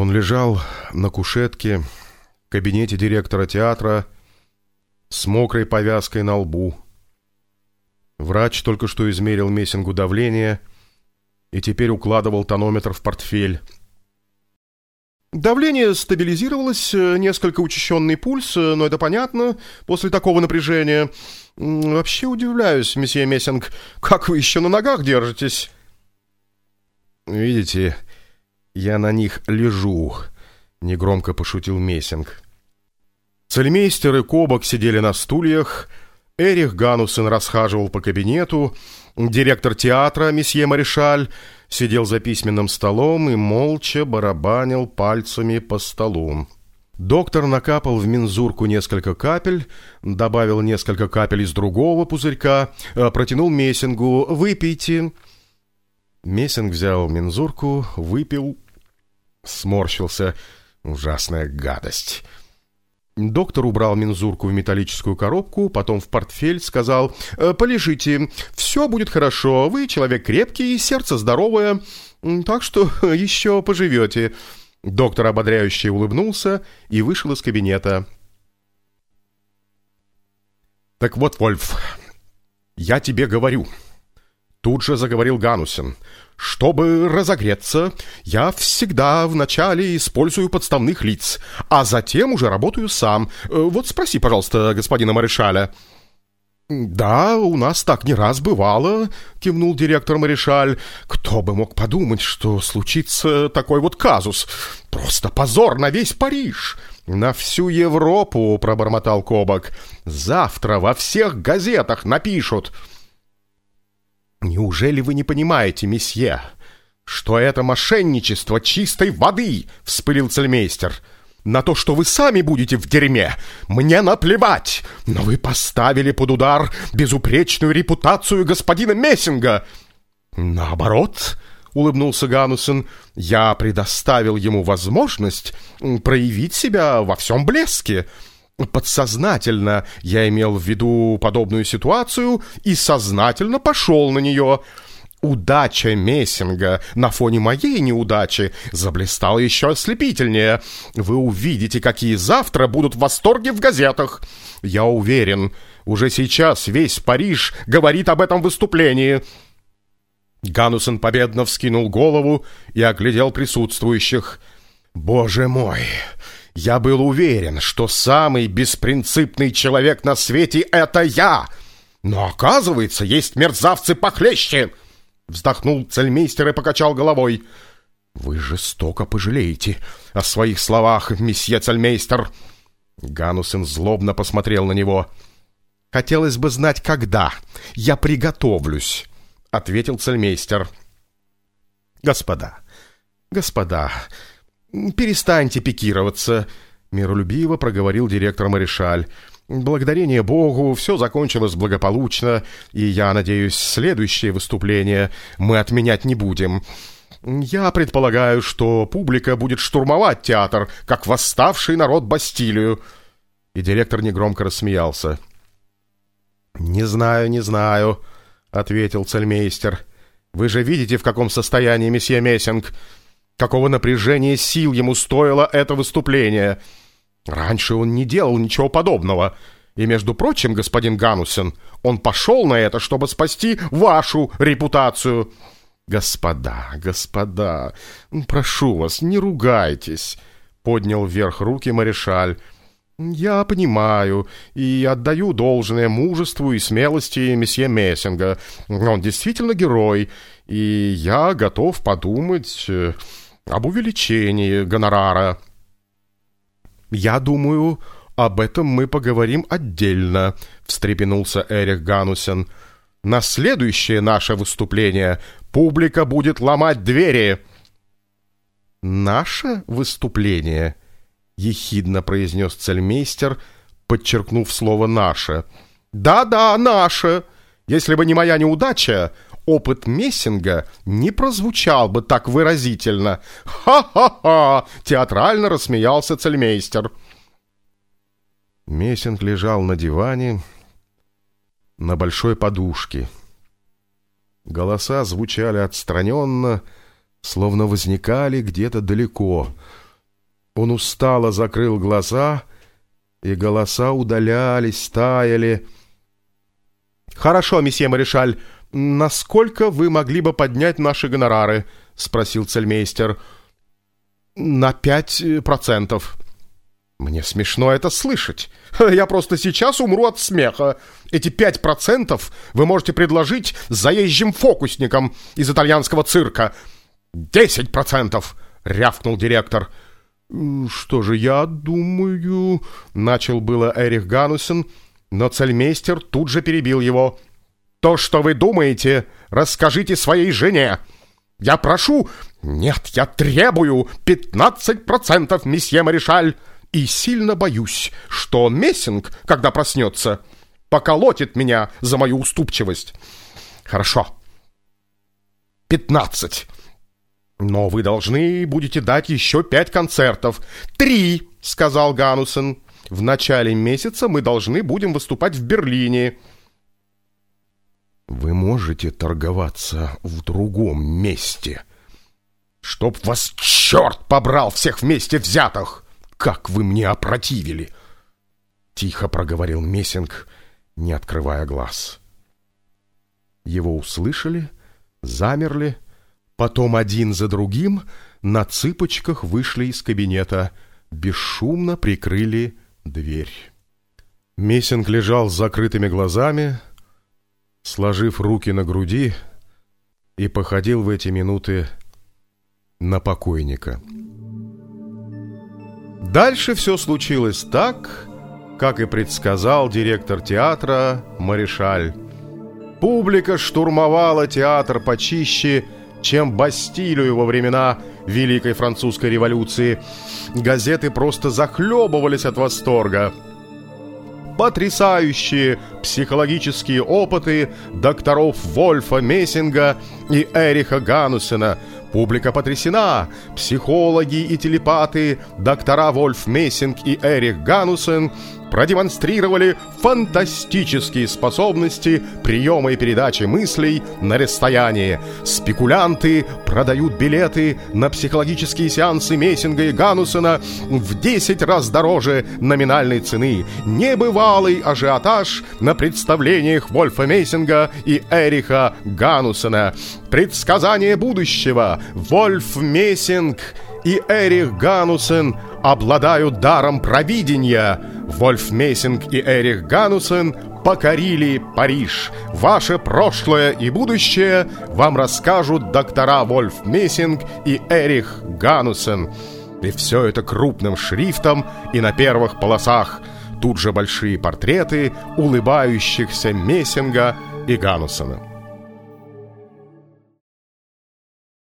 Он лежал на кушетке в кабинете директора театра с мокрой повязкой на лбу. Врач только что измерил Мессингу давление и теперь укладывал тонометр в портфель. Давление стабилизировалось, э, несколько учащенный пульс, э, но это понятно после такого напряжения. Вообще удивляюсь, месье Мессинг, как вы еще на ногах держитесь? Видите, я на них лежу, негромко пошутил Мессинг. Цельмейстер и Кобок сидели на стульях, Эрих Ганусен расхаживал по кабинету, директор театра, месье Маришаль, сидел за письменным столом и молча барабанил пальцами по столу. Доктор накапал в мензурку несколько капель, добавил несколько капель из другого пузырька, э, протянул Мессингу «Выпейте». Мессинг взял мензурку, выпил, сморщился. Ужасная гадость. Доктор убрал мензурку в металлическую коробку, потом в портфель, сказал «Э, «Полежите, все будет хорошо, вы человек крепкий, сердце здоровое, так что еще поживете». Доктор ободряюще улыбнулся и вышел из кабинета. «Так вот, Вольф, я тебе говорю», — тут же заговорил Ганусен, — чтобы разогреться, я всегда вначале использую подставных лиц, а затем уже работаю сам. Э, вот спроси, пожалуйста, господина Маришаля». «Да, у нас так не раз бывало», — кивнул директор Маришаль. «Кто бы мог подумать, что случится такой вот казус? Просто позор на весь Париж!» «На всю Европу», — пробормотал Кобок. «Завтра во всех газетах напишут». «Неужели вы не понимаете, месье, что это мошенничество чистой воды?» — вспылил цельмейстер. «На то, что вы сами будете в дерьме, мне наплевать, но вы поставили под удар безупречную репутацию господина Мессинга». «Наоборот», — улыбнулся Ганусен, — «я предоставил ему возможность проявить себя во всем блеске». Подсознательно я имел в виду подобную ситуацию и сознательно пошел на нее. Удача Мессинга на фоне моей неудачи заблистала еще ослепительнее. Вы увидите, какие завтра будут в восторге в газетах. Я уверен, уже сейчас весь Париж говорит об этом выступлении». Ганусен победно вскинул голову и оглядел присутствующих. «Боже мой!» Я был уверен, что самый беспринципный человек на свете — это я. Но оказывается, есть мерзавцы похлеще. Вздохнул цельмейстер и покачал головой. Вы жестоко пожалеете о своих словах, месье цельмейстер. Ганусен злобно посмотрел на него. «Хотелось бы знать, когда. Я приготовлюсь», — ответил цельмейстер. «Господа, господа, «Перестаньте пикироваться», — миролюбиво проговорил директор Маришаль. «Благодарение Богу, все закончилось благополучно, и я надеюсь, следующее выступление мы отменять не будем. Я предполагаю, что публика будет штурмовать театр, как восставший народ Бастилию». И директор негромко рассмеялся. «Не знаю, не знаю», — ответил цельмейстер. «Вы же видите, в каком состоянии месье Мессинг. Какого напряжения сил ему стоило это выступление? Раньше он не делал ничего подобного. И, между прочим, господин Ганусен, он пошел на это, чтобы спасти вашу репутацию. Господа, господа, прошу вас, не ругайтесь, поднял вверх руки Маришаль. «Я понимаю и отдаю должное мужеству и смелости месье Мессинга. Он действительно герой, и я готов подумать э, об увеличении гонорара. Я думаю, об этом мы поговорим отдельно, встрепенулся Эрих Ганусен. На следующее наше выступление публика будет ломать двери. Наше выступление, ехидно произнес цельмейстер, подчеркнув слово «наше». «Да-да, наше! Если бы не моя неудача, опыт Мессинга не прозвучал бы так выразительно. «Ха-ха-ха!» — театрально рассмеялся цельмейстер. Мессинг лежал на диване на большой подушке. Голоса звучали отстраненно, словно возникали где-то далеко. Он устало закрыл глаза, и голоса удалялись, таяли. «Хорошо, месье Маришаль, насколько вы могли бы поднять наши гонорары?» — спросил цельмейстер. «На пять процентов». Мне смешно это слышать. Я просто сейчас умру от смеха. Эти пять процентов вы можете предложить заезжим фокусникам из итальянского цирка. Десять процентов, рявкнул директор. Что же, я думаю... Начал было Эрих Ганусен, но цельмейстер тут же перебил его. То, что вы думаете, расскажите своей жене. Я прошу... Нет, я требую пятнадцать процентов, месье Маришаль и сильно боюсь, что Мессинг, когда проснется, поколотит меня за мою уступчивость. Хорошо. Пятнадцать. Но вы должны будете дать еще пять концертов. Три, сказал Ганусен. В начале месяца мы должны будем выступать в Берлине. Вы можете торговаться в другом месте. Чтоб вас черт побрал всех вместе взятых! как вы мне опротивили!» Тихо проговорил Мессинг, не открывая глаз. Его услышали, замерли, потом один за другим на цыпочках вышли из кабинета, бесшумно прикрыли дверь. Мессинг лежал с закрытыми глазами, сложив руки на груди, и походил в эти минуты на покойника. Дальше все случилось так, как и предсказал директор театра Маришаль. Публика штурмовала театр почище, чем Бастилию во времена Великой Французской революции. Газеты просто захлебывались от восторга. Потрясающие психологические опыты докторов Вольфа Мессинга и Эриха Ганусена – Публика потрясена. Психологи и телепаты, доктора Вольф Мессинг и Эрих Ганусен продемонстрировали фантастические способности приема и передачи мыслей на расстоянии. Спекулянты продают билеты на психологические сеансы Мессинга и Ганусена в 10 раз дороже номинальной цены. Небывалый ажиотаж на представлениях Вольфа Мессинга и Эриха Ганусена. Предсказание будущего. Вольф Мессинг и Эрих Ганусен обладают даром провидения. Вольф Мейсинг и Эрих Ганусен покорили Париж. Ваше прошлое и будущее вам расскажут доктора Вольф Мейсинг и Эрих Ганусен. И все это крупным шрифтом и на первых полосах. Тут же большие портреты улыбающихся Мессинга и Ганусена.